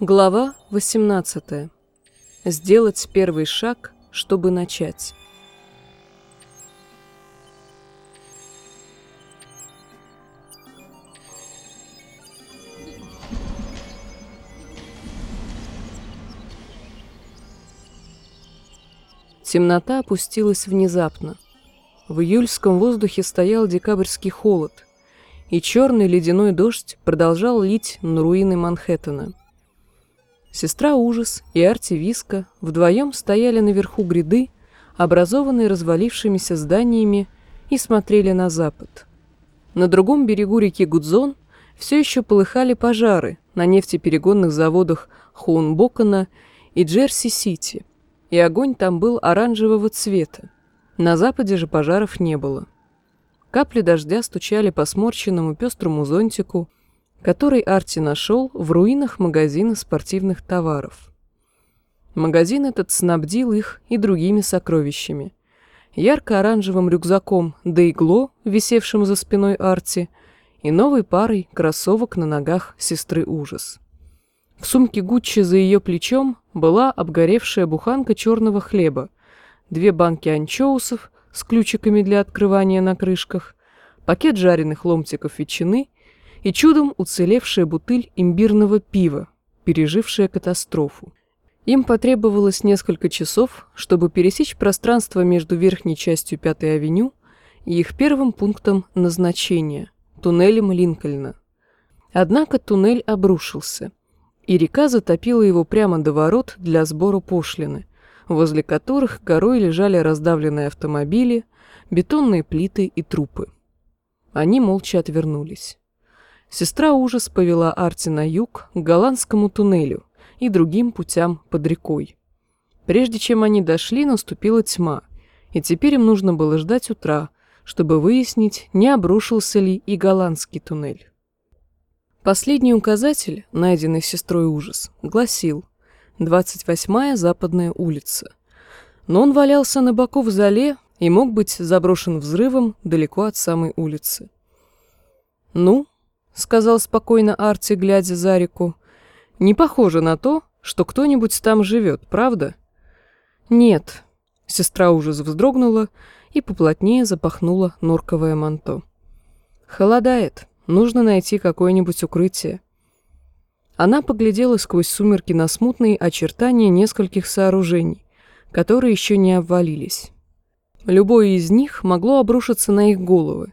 Глава 18. Сделать первый шаг, чтобы начать. Темнота опустилась внезапно. В июльском воздухе стоял декабрьский холод, и черный ледяной дождь продолжал лить на руины Манхэттена. Сестра Ужас и Арти Виска вдвоем стояли наверху гряды, образованной развалившимися зданиями, и смотрели на запад. На другом берегу реки Гудзон все еще полыхали пожары на нефтеперегонных заводах Хоунбокона и Джерси-Сити, и огонь там был оранжевого цвета. На западе же пожаров не было. Капли дождя стучали по сморщенному пестрому зонтику, который Арти нашел в руинах магазина спортивных товаров. Магазин этот снабдил их и другими сокровищами. Ярко-оранжевым рюкзаком Дейгло, висевшим за спиной Арти, и новой парой кроссовок на ногах сестры Ужас. В сумке Гуччи за ее плечом была обгоревшая буханка черного хлеба, две банки анчоусов с ключиками для открывания на крышках, пакет жареных ломтиков ветчины и чудом уцелевшая бутыль имбирного пива, пережившая катастрофу. Им потребовалось несколько часов, чтобы пересечь пространство между верхней частью Пятой авеню и их первым пунктом назначения – туннелем Линкольна. Однако туннель обрушился, и река затопила его прямо до ворот для сбора пошлины, возле которых горой лежали раздавленные автомобили, бетонные плиты и трупы. Они молча отвернулись. Сестра ужас повела Арти на юг, к голландскому туннелю и другим путям под рекой. Прежде чем они дошли, наступила тьма, и теперь им нужно было ждать утра, чтобы выяснить, не обрушился ли и голландский туннель. Последний указатель, найденный сестрой ужас, гласил 28-я западная улица. Но он валялся на боку в зале и мог быть заброшен взрывом далеко от самой улицы. «Ну, сказал спокойно Арти, глядя за реку. Не похоже на то, что кто-нибудь там живет, правда? Нет. Сестра ужас вздрогнула и поплотнее запахнула норковое манто. Холодает. Нужно найти какое-нибудь укрытие. Она поглядела сквозь сумерки на смутные очертания нескольких сооружений, которые еще не обвалились. Любое из них могло обрушиться на их головы,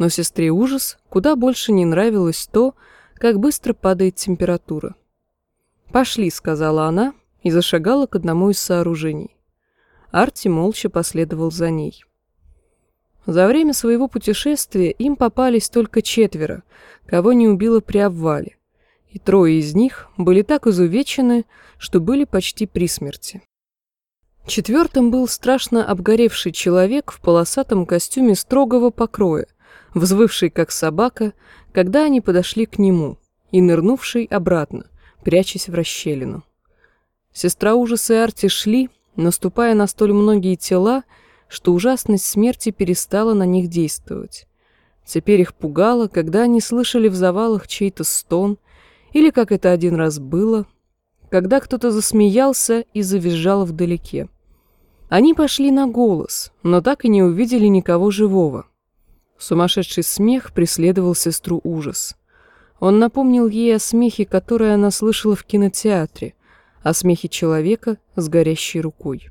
но сестре ужас куда больше не нравилось то, как быстро падает температура. «Пошли», — сказала она и зашагала к одному из сооружений. Арти молча последовал за ней. За время своего путешествия им попались только четверо, кого не убило при обвале, и трое из них были так изувечены, что были почти при смерти. Четвертым был страшно обгоревший человек в полосатом костюме строгого покроя, взвывший как собака, когда они подошли к нему, и нырнувший обратно, прячась в расщелину. Сестра ужаса и Арти шли, наступая на столь многие тела, что ужасность смерти перестала на них действовать. Теперь их пугало, когда они слышали в завалах чей-то стон, или, как это один раз было, когда кто-то засмеялся и завизжал вдалеке. Они пошли на голос, но так и не увидели никого живого. Сумасшедший смех преследовал сестру ужас. Он напомнил ей о смехе, который она слышала в кинотеатре, о смехе человека с горящей рукой.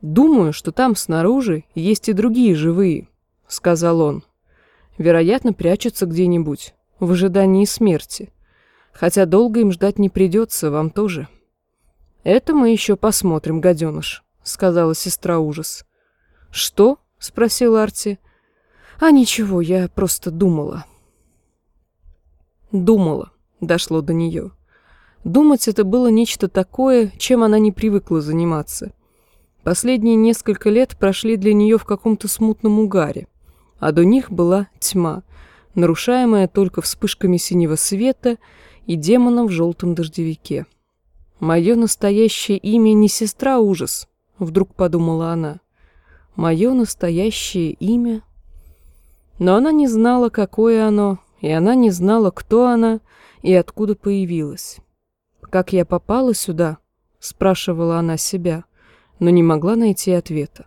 «Думаю, что там снаружи есть и другие живые», — сказал он. «Вероятно, прячутся где-нибудь, в ожидании смерти. Хотя долго им ждать не придется, вам тоже». «Это мы еще посмотрим, гаденыш», — сказала сестра ужас. «Что?» — спросил Арти. А ничего, я просто думала. Думала, дошло до нее. Думать это было нечто такое, чем она не привыкла заниматься. Последние несколько лет прошли для нее в каком-то смутном угаре, а до них была тьма, нарушаемая только вспышками синего света и демоном в желтом дождевике. «Мое настоящее имя не сестра ужас», — вдруг подумала она. «Мое настоящее имя но она не знала, какое оно, и она не знала, кто она и откуда появилась. как я попала сюда?» — спрашивала она себя, но не могла найти ответа.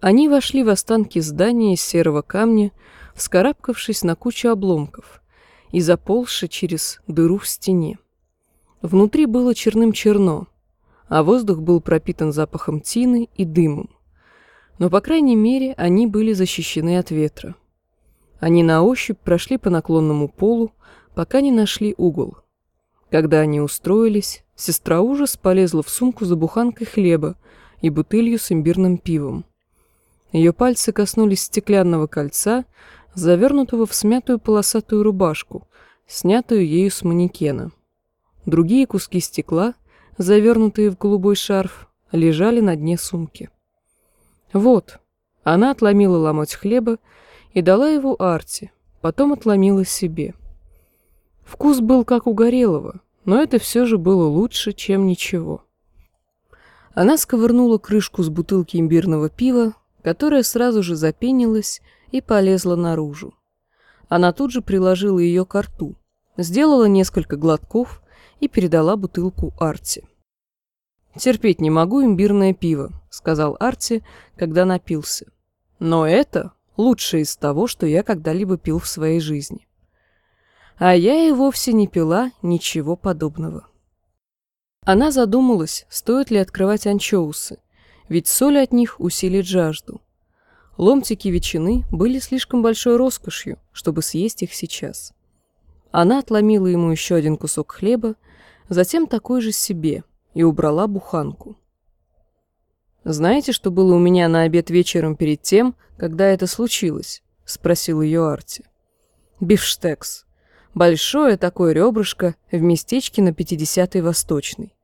Они вошли в останки здания из серого камня, вскарабкавшись на кучу обломков и заползши через дыру в стене. Внутри было черным-черно, а воздух был пропитан запахом тины и дымом. Но, по крайней мере, они были защищены от ветра. Они на ощупь прошли по наклонному полу, пока не нашли угол. Когда они устроились, сестра ужас полезла в сумку за буханкой хлеба и бутылью с имбирным пивом. Ее пальцы коснулись стеклянного кольца, завернутого в смятую полосатую рубашку, снятую ею с манекена. Другие куски стекла, завернутые в голубой шарф, лежали на дне сумки. Вот, она отломила ломоть хлеба и дала его Арти, потом отломила себе. Вкус был как у Горелого, но это все же было лучше, чем ничего. Она сковырнула крышку с бутылки имбирного пива, которая сразу же запенилась и полезла наружу. Она тут же приложила ее к рту, сделала несколько глотков и передала бутылку Арти. «Терпеть не могу имбирное пиво», — сказал Арти, когда напился. «Но это лучшее из того, что я когда-либо пил в своей жизни». А я и вовсе не пила ничего подобного. Она задумалась, стоит ли открывать анчоусы, ведь соль от них усилит жажду. Ломтики ветчины были слишком большой роскошью, чтобы съесть их сейчас. Она отломила ему еще один кусок хлеба, затем такой же себе — и убрала буханку. «Знаете, что было у меня на обед вечером перед тем, когда это случилось?» — спросил ее Арти. «Бифштекс. Большое такое ребрышко в местечке на 50-й Восточной.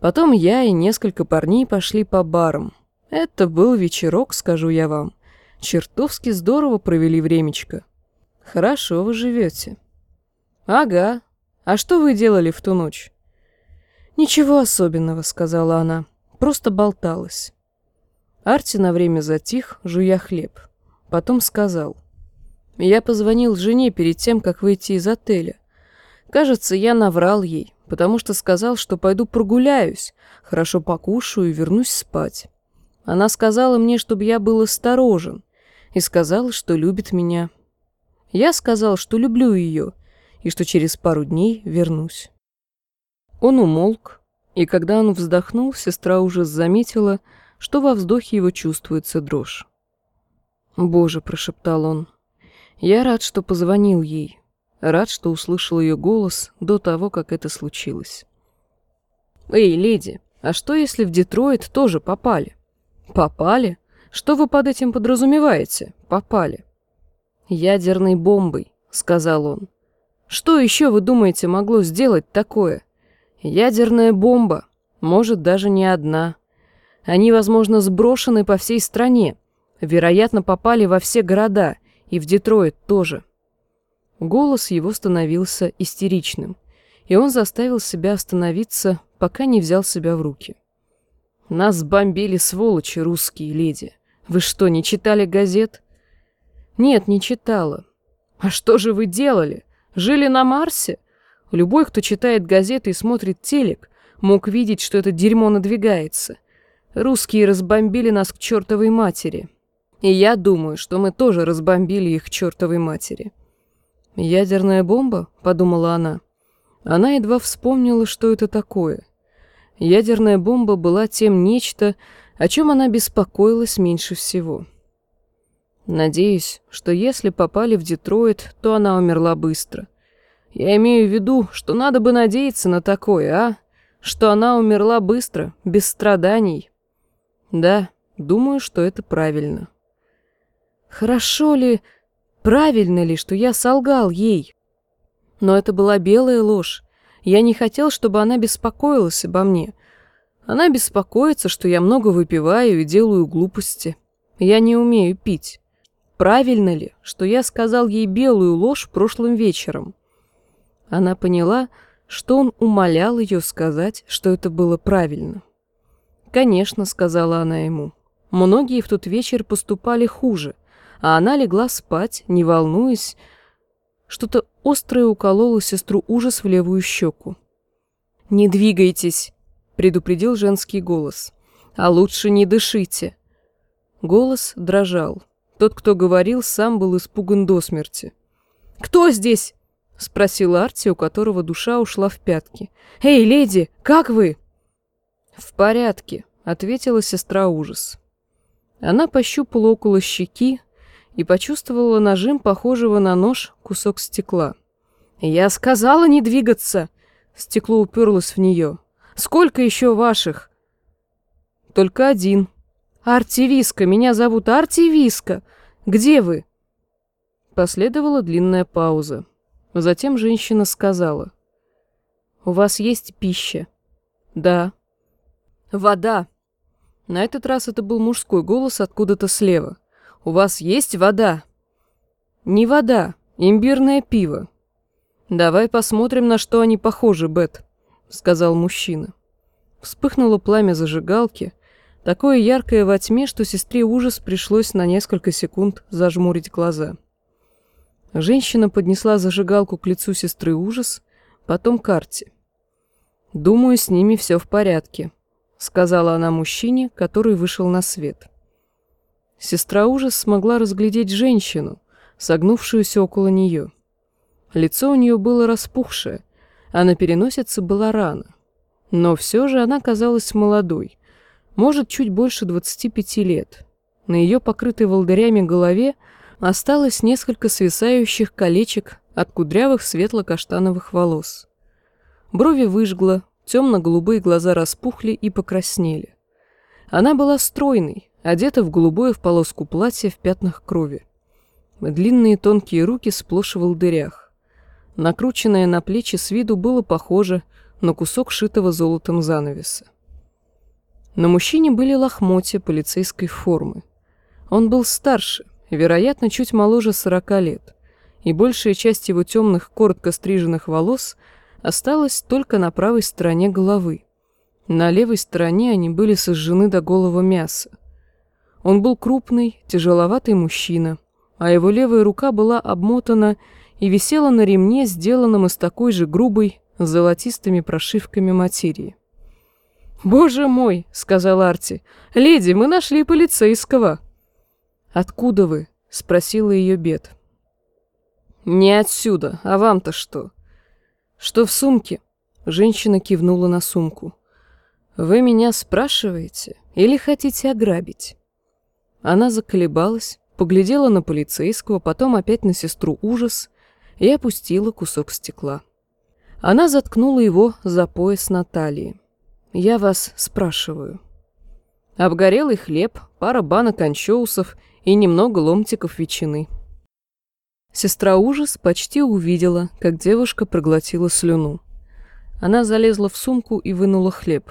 Потом я и несколько парней пошли по барам. Это был вечерок, скажу я вам. Чертовски здорово провели времечко. Хорошо вы живете. Ага. А что вы делали в ту ночь? «Ничего особенного», — сказала она. «Просто болталась». Арти на время затих, жуя хлеб. Потом сказал. «Я позвонил жене перед тем, как выйти из отеля. Кажется, я наврал ей, потому что сказал, что пойду прогуляюсь, хорошо покушаю и вернусь спать. Она сказала мне, чтобы я был осторожен, и сказала, что любит меня. Я сказал, что люблю ее, и что через пару дней вернусь. Он умолк, и когда он вздохнул, сестра уже заметила, что во вздохе его чувствуется дрожь. «Боже», — прошептал он, — «я рад, что позвонил ей, рад, что услышал ее голос до того, как это случилось». «Эй, леди, а что, если в Детройт тоже попали?» «Попали? Что вы под этим подразумеваете? Попали?» «Ядерной бомбой», — сказал он. «Что еще, вы думаете, могло сделать такое?» Ядерная бомба, может, даже не одна. Они, возможно, сброшены по всей стране, вероятно, попали во все города, и в Детройт тоже. Голос его становился истеричным, и он заставил себя остановиться, пока не взял себя в руки. «Нас бомбили сволочи, русские леди. Вы что, не читали газет?» «Нет, не читала». «А что же вы делали? Жили на Марсе?» Любой, кто читает газеты и смотрит телек, мог видеть, что это дерьмо надвигается. Русские разбомбили нас к чертовой матери. И я думаю, что мы тоже разбомбили их к чертовой матери. «Ядерная бомба?» — подумала она. Она едва вспомнила, что это такое. Ядерная бомба была тем нечто, о чем она беспокоилась меньше всего. Надеюсь, что если попали в Детройт, то она умерла быстро — я имею в виду, что надо бы надеяться на такое, а? Что она умерла быстро, без страданий. Да, думаю, что это правильно. Хорошо ли, правильно ли, что я солгал ей? Но это была белая ложь. Я не хотел, чтобы она беспокоилась обо мне. Она беспокоится, что я много выпиваю и делаю глупости. Я не умею пить. Правильно ли, что я сказал ей белую ложь прошлым вечером? Она поняла, что он умолял ее сказать, что это было правильно. «Конечно», — сказала она ему, — «многие в тот вечер поступали хуже, а она легла спать, не волнуясь. Что-то острое укололо сестру ужас в левую щеку. «Не двигайтесь», — предупредил женский голос. «А лучше не дышите». Голос дрожал. Тот, кто говорил, сам был испуган до смерти. «Кто здесь?» — спросил Арти, у которого душа ушла в пятки. «Эй, леди, как вы?» «В порядке», — ответила сестра ужас. Она пощупала около щеки и почувствовала нажим похожего на нож кусок стекла. «Я сказала не двигаться!» Стекло уперлось в нее. «Сколько еще ваших?» «Только один», «Арти Виска, меня зовут Арти Виска. Где вы?» Последовала длинная пауза. Затем женщина сказала. «У вас есть пища?» «Да». «Вода». На этот раз это был мужской голос откуда-то слева. «У вас есть вода?» «Не вода, имбирное пиво». «Давай посмотрим, на что они похожи, Бет», — сказал мужчина. Вспыхнуло пламя зажигалки, Такое яркое во тьме, что сестре ужас пришлось на несколько секунд зажмурить глаза. Женщина поднесла зажигалку к лицу сестры ужас, потом карте. «Думаю, с ними все в порядке», — сказала она мужчине, который вышел на свет. Сестра ужас смогла разглядеть женщину, согнувшуюся около нее. Лицо у нее было распухшее, а на переносице была рана. Но все же она казалась молодой, может, чуть больше 25 лет. На ее покрытой волдырями голове осталось несколько свисающих колечек от кудрявых светло-каштановых волос. Брови выжгло, темно-голубые глаза распухли и покраснели. Она была стройной, одета в голубое в полоску платье в пятнах крови. Длинные тонкие руки сплошь в волдырях. Накрученное на плечи с виду было похоже на кусок шитого золотом занавеса. На мужчине были лохмотья полицейской формы. Он был старше, вероятно, чуть моложе сорока лет, и большая часть его темных, коротко стриженных волос осталась только на правой стороне головы. На левой стороне они были сожжены до голого мяса. Он был крупный, тяжеловатый мужчина, а его левая рука была обмотана и висела на ремне, сделанном из такой же грубой, с золотистыми прошивками материи. «Боже мой!» — сказал Арти. «Леди, мы нашли полицейского!» «Откуда вы?» — спросила ее Бет. «Не отсюда. А вам-то что?» «Что в сумке?» Женщина кивнула на сумку. «Вы меня спрашиваете или хотите ограбить?» Она заколебалась, поглядела на полицейского, потом опять на сестру ужас и опустила кусок стекла. Она заткнула его за пояс Натальи. Я вас спрашиваю. Обгорелый хлеб, пара банок анчоусов и немного ломтиков ветчины. Сестра ужас почти увидела, как девушка проглотила слюну. Она залезла в сумку и вынула хлеб.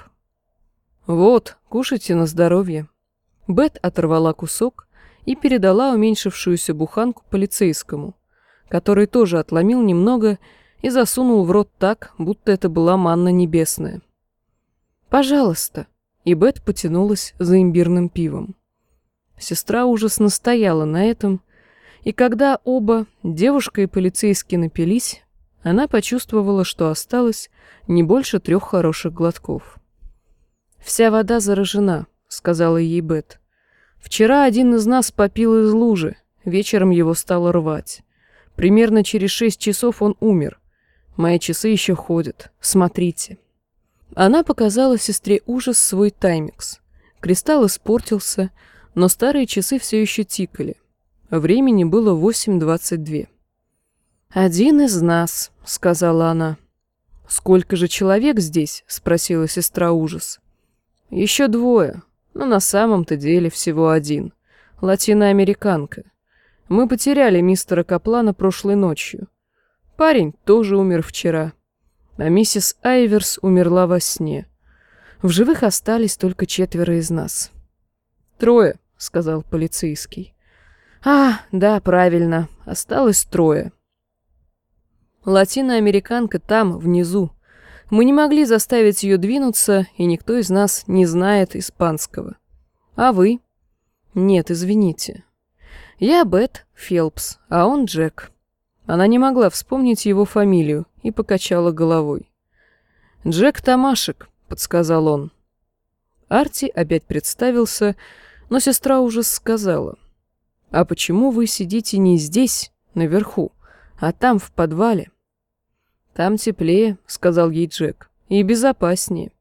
«Вот, кушайте на здоровье». Бет оторвала кусок и передала уменьшившуюся буханку полицейскому, который тоже отломил немного и засунул в рот так, будто это была манна небесная. «Пожалуйста!» И Бет потянулась за имбирным пивом. Сестра ужасно стояла на этом, и когда оба, девушка и полицейский, напились, она почувствовала, что осталось не больше трех хороших глотков. «Вся вода заражена», — сказала ей Бет. «Вчера один из нас попил из лужи, вечером его стало рвать. Примерно через шесть часов он умер. Мои часы еще ходят. Смотрите». Она показала сестре ужас свой таймикс. Кристалл испортился, но старые часы все еще тикали. Времени было 8.22. «Один из нас», — сказала она. «Сколько же человек здесь?» — спросила сестра ужас. «Еще двое, но на самом-то деле всего один. Латиноамериканка. Мы потеряли мистера Каплана прошлой ночью. Парень тоже умер вчера а миссис Айверс умерла во сне. В живых остались только четверо из нас. «Трое», — сказал полицейский. «А, да, правильно, осталось трое». Латиноамериканка там, внизу. Мы не могли заставить ее двинуться, и никто из нас не знает испанского. А вы? Нет, извините. Я Бет Фелпс, а он Джек. Она не могла вспомнить его фамилию и покачала головой. «Джек Тамашек», — подсказал он. Арти опять представился, но сестра уже сказала. «А почему вы сидите не здесь, наверху, а там, в подвале?» «Там теплее», — сказал ей Джек, — «и безопаснее».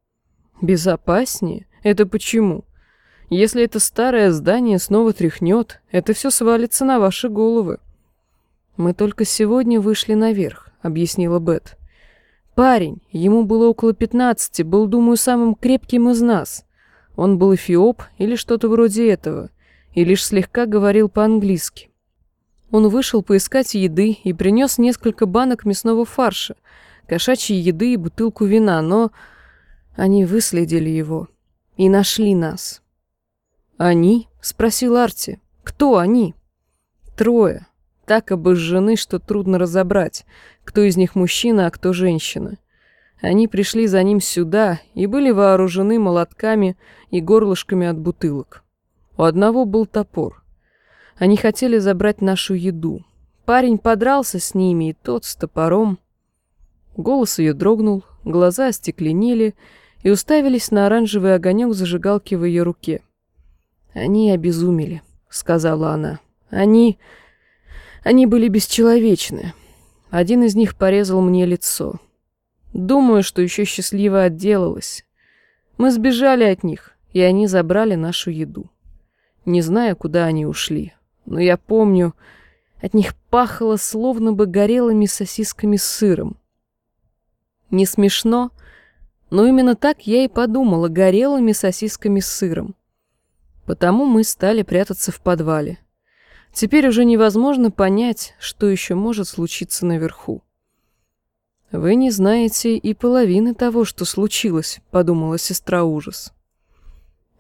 «Безопаснее? Это почему?» Если это старое здание снова тряхнет, это все свалится на ваши головы. Мы только сегодня вышли наверх, объяснила Бет. Парень, ему было около пятнадцати, был, думаю, самым крепким из нас. Он был эфиоп или что-то вроде этого, и лишь слегка говорил по-английски. Он вышел поискать еды и принес несколько банок мясного фарша, кошачьей еды и бутылку вина, но они выследили его и нашли нас. «Они?» — спросил Арти. «Кто они?» «Трое. Так обожжены, что трудно разобрать, кто из них мужчина, а кто женщина. Они пришли за ним сюда и были вооружены молотками и горлышками от бутылок. У одного был топор. Они хотели забрать нашу еду. Парень подрался с ними, и тот с топором. Голос ее дрогнул, глаза остекленели и уставились на оранжевый огонек зажигалки в ее руке. «Они обезумели», — сказала она. «Они... они были бесчеловечны. Один из них порезал мне лицо. Думаю, что еще счастливо отделалась. Мы сбежали от них, и они забрали нашу еду. Не знаю, куда они ушли, но я помню, от них пахло словно бы горелыми сосисками с сыром. Не смешно, но именно так я и подумала, горелыми сосисками с сыром. Потому мы стали прятаться в подвале. Теперь уже невозможно понять, что еще может случиться наверху. «Вы не знаете и половины того, что случилось», — подумала сестра ужас.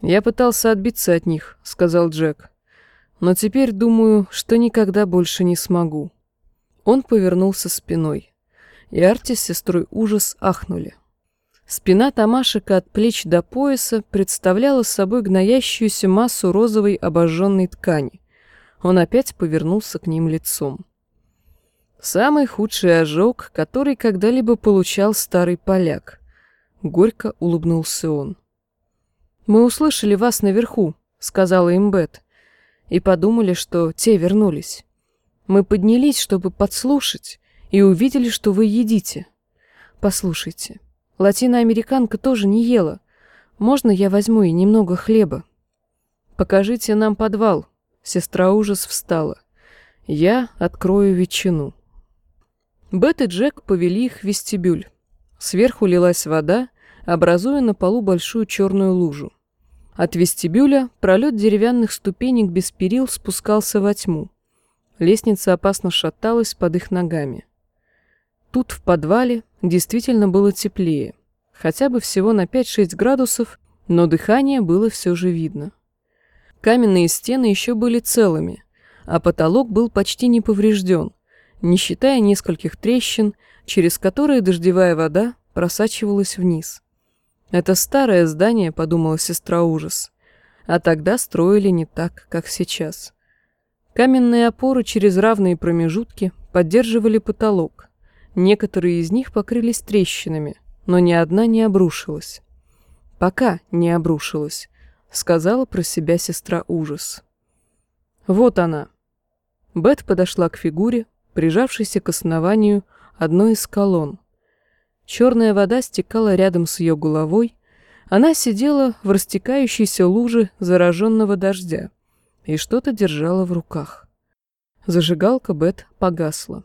«Я пытался отбиться от них», — сказал Джек. «Но теперь думаю, что никогда больше не смогу». Он повернулся спиной, и Арти с сестрой ужас ахнули. Спина Тамашика от плеч до пояса представляла собой гноящуюся массу розовой обожженной ткани. Он опять повернулся к ним лицом. Самый худший ожог, который когда-либо получал старый поляк. Горько улыбнулся он. «Мы услышали вас наверху», — сказала им Бет, и подумали, что те вернулись. Мы поднялись, чтобы подслушать, и увидели, что вы едите. Послушайте, Латиноамериканка тоже не ела. Можно я возьму ей немного хлеба? Покажите нам подвал. Сестра ужас встала. Я открою ветчину. Бет и Джек повели их в вестибюль. Сверху лилась вода, образуя на полу большую черную лужу. От вестибюля пролет деревянных ступенек без перил спускался во тьму. Лестница опасно шаталась под их ногами. Тут, в подвале, действительно было теплее. Хотя бы всего на 5-6 градусов, но дыхание было все же видно. Каменные стены еще были целыми, а потолок был почти не поврежден, не считая нескольких трещин, через которые дождевая вода просачивалась вниз. «Это старое здание», — подумала сестра ужас. А тогда строили не так, как сейчас. Каменные опоры через равные промежутки поддерживали потолок. Некоторые из них покрылись трещинами, но ни одна не обрушилась. «Пока не обрушилась», — сказала про себя сестра ужас. «Вот она». Бет подошла к фигуре, прижавшейся к основанию одной из колонн. Черная вода стекала рядом с ее головой, она сидела в растекающейся луже зараженного дождя и что-то держала в руках. Зажигалка Бет погасла.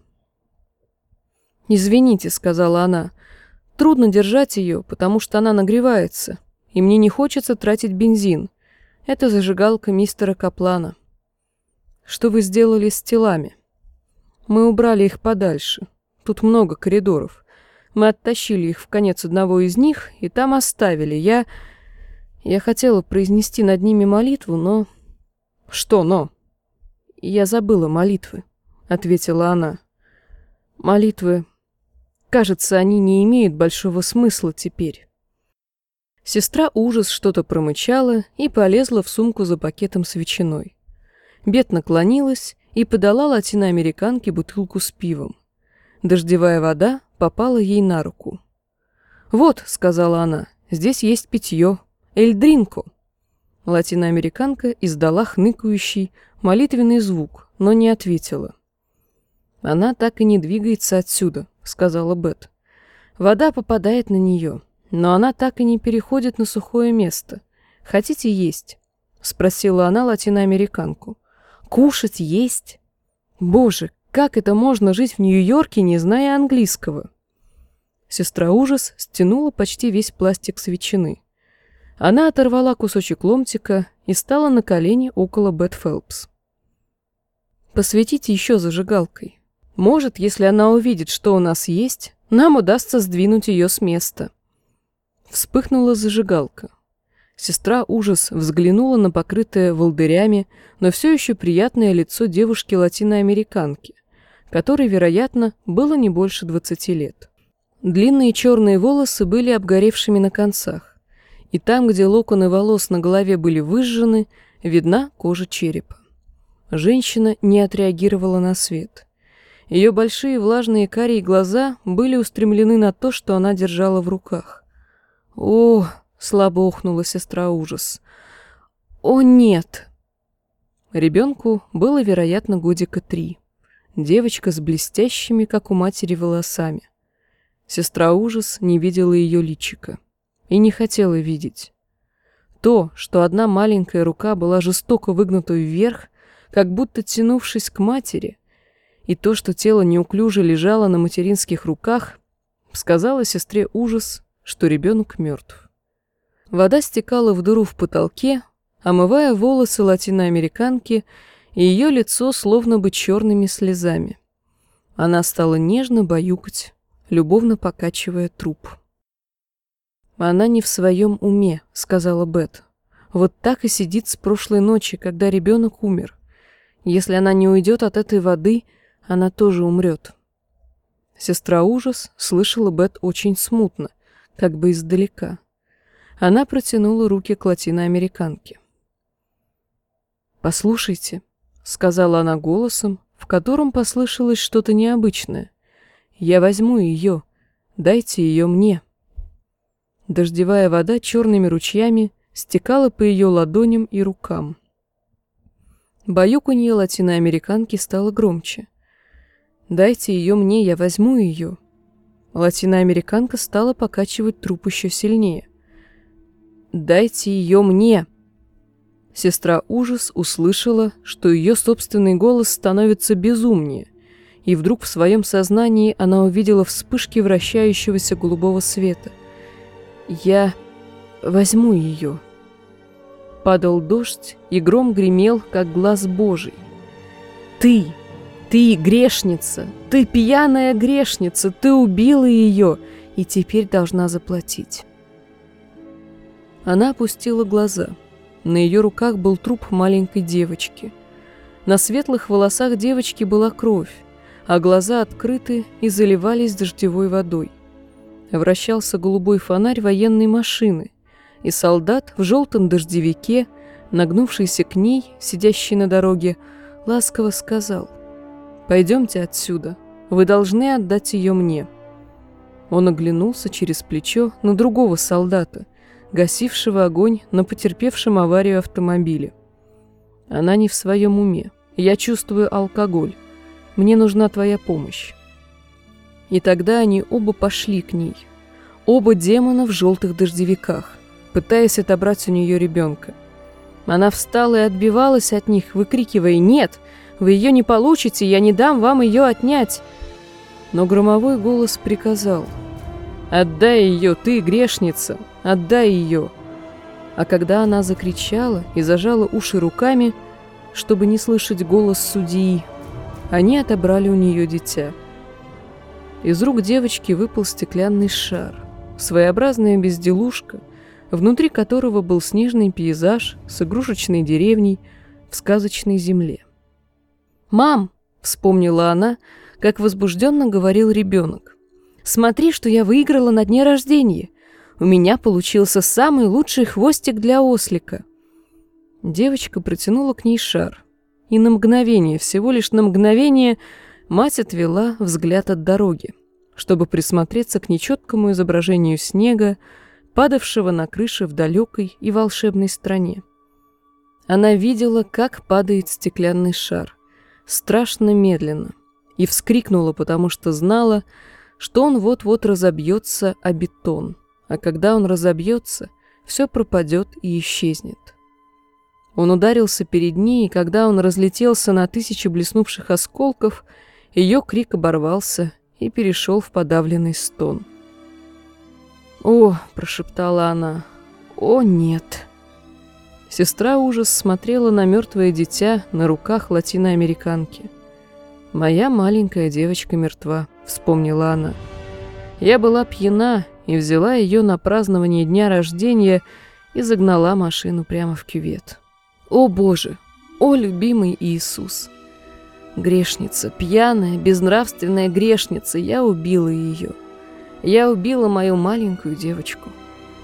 «Извините», — сказала она, — «трудно держать ее, потому что она нагревается, и мне не хочется тратить бензин. Это зажигалка мистера Каплана». «Что вы сделали с телами?» «Мы убрали их подальше. Тут много коридоров. Мы оттащили их в конец одного из них и там оставили. Я... Я хотела произнести над ними молитву, но...» «Что «но»?» «Я забыла молитвы», — ответила она. «Молитвы Кажется, они не имеют большого смысла теперь. Сестра ужас что-то промычала и полезла в сумку за пакетом с ветчиной. Бет наклонилась и подала латиноамериканке бутылку с пивом. Дождевая вода попала ей на руку. «Вот», — сказала она, — «здесь есть питье. Эльдринко». Латиноамериканка издала хныкающий, молитвенный звук, но не ответила. «Она так и не двигается отсюда», — сказала Бет. «Вода попадает на нее, но она так и не переходит на сухое место. Хотите есть?» — спросила она латиноамериканку. «Кушать, есть? Боже, как это можно жить в Нью-Йорке, не зная английского?» Сестра ужас стянула почти весь пластик с ветчины. Она оторвала кусочек ломтика и стала на колени около Бет Фелпс. «Посветите еще зажигалкой», может, если она увидит, что у нас есть, нам удастся сдвинуть ее с места. Вспыхнула зажигалка. Сестра ужас взглянула на покрытое волдырями, но все еще приятное лицо девушки-латиноамериканки, которой, вероятно, было не больше двадцати лет. Длинные черные волосы были обгоревшими на концах, и там, где локоны волос на голове были выжжены, видна кожа черепа. Женщина не отреагировала на свет. Ее большие влажные карие глаза были устремлены на то, что она держала в руках. «О!» — слабо охнула сестра ужас. «О, нет!» Ребенку было, вероятно, годика три. Девочка с блестящими, как у матери, волосами. Сестра ужас не видела ее личика и не хотела видеть. То, что одна маленькая рука была жестоко выгнута вверх, как будто тянувшись к матери — и то, что тело неуклюже лежало на материнских руках, сказала сестре ужас, что ребенок мертв. Вода стекала в дыру в потолке, омывая волосы латиноамериканки и ее лицо словно бы черными слезами. Она стала нежно баюкать, любовно покачивая труп. «Она не в своем уме», — сказала Бет. «Вот так и сидит с прошлой ночи, когда ребенок умер. Если она не уйдет от этой воды, она тоже умрет. Сестра ужас слышала Бет очень смутно, как бы издалека. Она протянула руки к латиноамериканке. «Послушайте», — сказала она голосом, в котором послышалось что-то необычное. «Я возьму ее. Дайте ее мне». Дождевая вода черными ручьями стекала по ее ладоням и рукам. Баюканье латиноамериканки стало громче. Дайте ее мне, я возьму ее. Латиноамериканка стала покачивать труп еще сильнее. Дайте ее мне. Сестра ужас услышала, что ее собственный голос становится безумнее, и вдруг в своем сознании она увидела вспышки вращающегося голубого света. Я возьму ее. Падал дождь, и гром гремел, как глаз Божий. Ты! Ты грешница, ты пьяная грешница, ты убила ее и теперь должна заплатить. Она опустила глаза. На ее руках был труп маленькой девочки. На светлых волосах девочки была кровь, а глаза открыты и заливались дождевой водой. Вращался голубой фонарь военной машины, и солдат в желтом дождевике, нагнувшийся к ней, сидящий на дороге, ласково сказал — Пойдемте отсюда. Вы должны отдать ее мне». Он оглянулся через плечо на другого солдата, гасившего огонь на потерпевшем аварию автомобиле. «Она не в своем уме. Я чувствую алкоголь. Мне нужна твоя помощь». И тогда они оба пошли к ней. Оба демона в желтых дождевиках, пытаясь отобрать у нее ребенка. Она встала и отбивалась от них, выкрикивая «Нет! Вы ее не получите, я не дам вам ее отнять. Но громовой голос приказал. «Отдай ее, ты, грешница! Отдай ее!» А когда она закричала и зажала уши руками, чтобы не слышать голос судьи, они отобрали у нее дитя. Из рук девочки выпал стеклянный шар, своеобразная безделушка, внутри которого был снежный пейзаж с игрушечной деревней в сказочной земле. «Мам!» — вспомнила она, как возбужденно говорил ребенок. «Смотри, что я выиграла на дне рождения. У меня получился самый лучший хвостик для ослика». Девочка протянула к ней шар. И на мгновение, всего лишь на мгновение, мать отвела взгляд от дороги. чтобы присмотреться к нечеткому изображению снега, падавшего на крыши в далекой и волшебной стране. Она видела, как падает стеклянный шар, страшно медленно, и вскрикнула, потому что знала, что он вот-вот разобьется о бетон, а когда он разобьется, все пропадет и исчезнет. Он ударился перед ней, и когда он разлетелся на тысячи блеснувших осколков, ее крик оборвался и перешел в подавленный стон. «О!» – прошептала она. «О, нет!» Сестра ужас смотрела на мертвое дитя на руках латиноамериканки. «Моя маленькая девочка мертва», — вспомнила она. «Я была пьяна и взяла ее на празднование дня рождения и загнала машину прямо в кювет. О, Боже! О, любимый Иисус!» Грешница, пьяная, безнравственная грешница, я убила ее. Я убила мою маленькую девочку.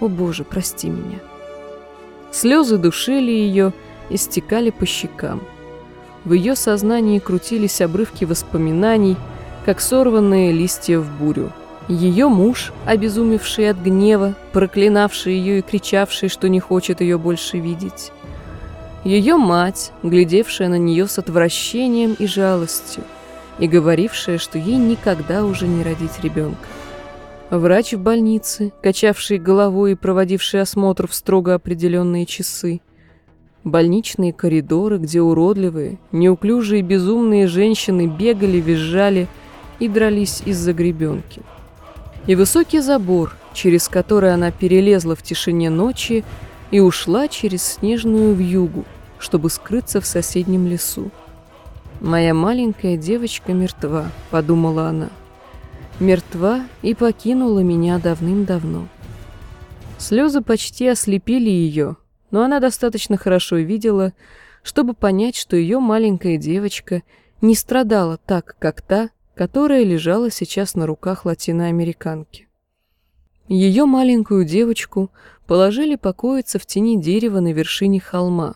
О, Боже, прости меня. Слезы душили ее и стекали по щекам. В ее сознании крутились обрывки воспоминаний, как сорванные листья в бурю. Ее муж, обезумевший от гнева, проклинавший ее и кричавший, что не хочет ее больше видеть. Ее мать, глядевшая на нее с отвращением и жалостью, и говорившая, что ей никогда уже не родить ребенка. Врач в больнице, качавший головой и проводивший осмотр в строго определенные часы. Больничные коридоры, где уродливые, неуклюжие безумные женщины бегали, визжали и дрались из-за гребенки. И высокий забор, через который она перелезла в тишине ночи и ушла через снежную вьюгу, чтобы скрыться в соседнем лесу. «Моя маленькая девочка мертва», — подумала она мертва и покинула меня давным-давно. Слезы почти ослепили ее, но она достаточно хорошо видела, чтобы понять, что ее маленькая девочка не страдала так, как та, которая лежала сейчас на руках латиноамериканки. Ее маленькую девочку положили покоиться в тени дерева на вершине холма.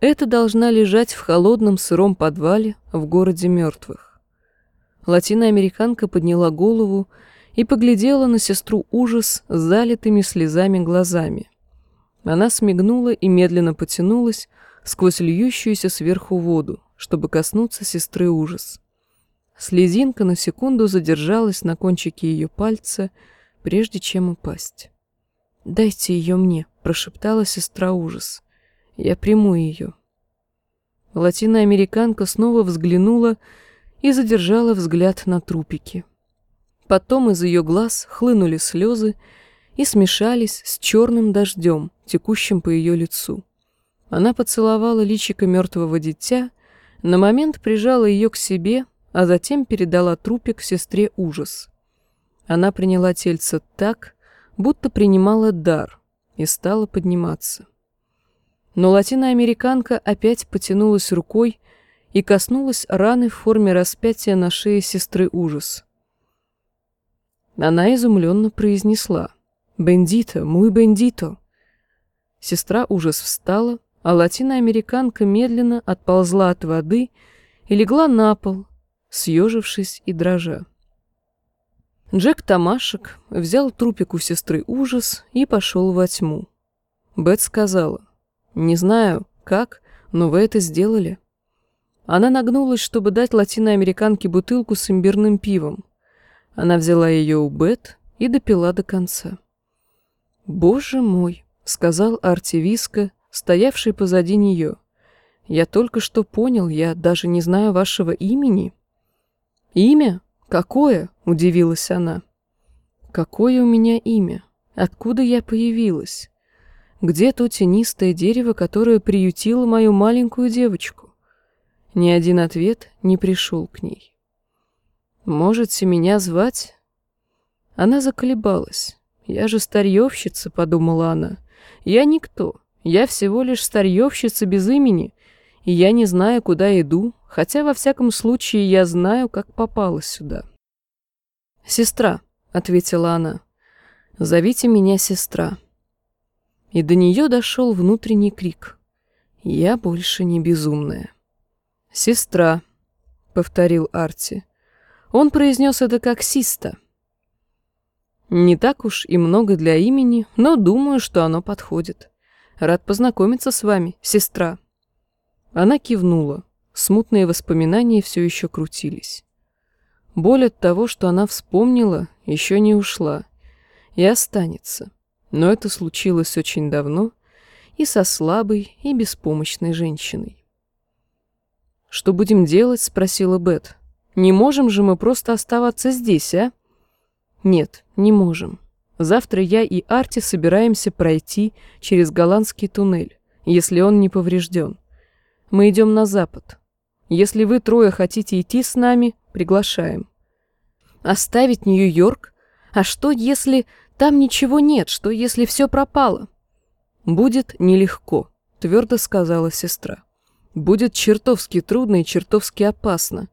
Это должна лежать в холодном сыром подвале в городе мертвых. Латиноамериканка подняла голову и поглядела на сестру ужас с залитыми слезами глазами. Она смигнула и медленно потянулась сквозь льющуюся сверху воду, чтобы коснуться сестры ужас. Слезинка на секунду задержалась на кончике ее пальца, прежде чем упасть. «Дайте ее мне», — прошептала сестра ужас. «Я приму ее». Латиноамериканка снова взглянула и задержала взгляд на трупики. Потом из ее глаз хлынули слезы и смешались с черным дождем, текущим по ее лицу. Она поцеловала личико мертвого дитя, на момент прижала ее к себе, а затем передала трупик сестре ужас. Она приняла тельце так, будто принимала дар, и стала подниматься. Но латиноамериканка опять потянулась рукой и коснулась раны в форме распятия на шее сестры ужас. Она изумленно произнесла «Бендито, мой бендито!» Сестра ужас встала, а латиноамериканка медленно отползла от воды и легла на пол, съежившись и дрожа. Джек Тамашек взял трупик у сестры ужас и пошел во тьму. Бет сказала, «Не знаю, как, но вы это сделали». Она нагнулась, чтобы дать латиноамериканке бутылку с имбирным пивом. Она взяла ее у Бет и допила до конца. «Боже мой!» — сказал Арти Виска, стоявший позади нее. «Я только что понял, я даже не знаю вашего имени». «Имя? Какое?» — удивилась она. «Какое у меня имя? Откуда я появилась? Где то тенистое дерево, которое приютило мою маленькую девочку?» Ни один ответ не пришел к ней. «Можете меня звать?» Она заколебалась. «Я же старьевщица», — подумала она. «Я никто. Я всего лишь старьевщица без имени, и я не знаю, куда иду, хотя во всяком случае я знаю, как попала сюда». «Сестра», — ответила она, — «зовите меня сестра». И до нее дошел внутренний крик. «Я больше не безумная». «Сестра», — повторил Арти. Он произнес это как «систа», Не так уж и много для имени, но думаю, что оно подходит. Рад познакомиться с вами, сестра. Она кивнула. Смутные воспоминания все еще крутились. Боль от того, что она вспомнила, еще не ушла и останется. Но это случилось очень давно и со слабой и беспомощной женщиной. «Что будем делать?» — спросила Бет. «Не можем же мы просто оставаться здесь, а?» «Нет, не можем. Завтра я и Арти собираемся пройти через голландский туннель, если он не поврежден. Мы идем на запад. Если вы трое хотите идти с нами, приглашаем. Оставить Нью-Йорк? А что, если там ничего нет? Что, если все пропало? Будет нелегко, твердо сказала сестра. Будет чертовски трудно и чертовски опасно.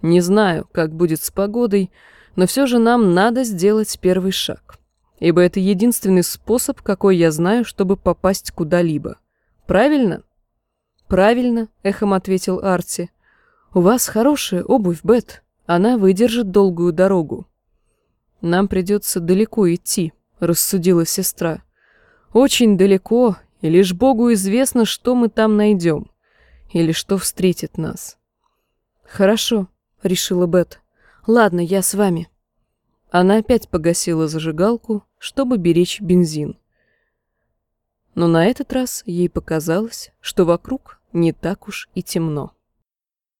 Не знаю, как будет с погодой, но все же нам надо сделать первый шаг. Ибо это единственный способ, какой я знаю, чтобы попасть куда-либо. Правильно? Правильно, эхом ответил Арти. У вас хорошая обувь, Бет. Она выдержит долгую дорогу. Нам придется далеко идти, рассудила сестра. Очень далеко, и лишь Богу известно, что мы там найдем. Или что встретит нас. Хорошо, решила Бет. Ладно, я с вами. Она опять погасила зажигалку, чтобы беречь бензин. Но на этот раз ей показалось, что вокруг не так уж и темно.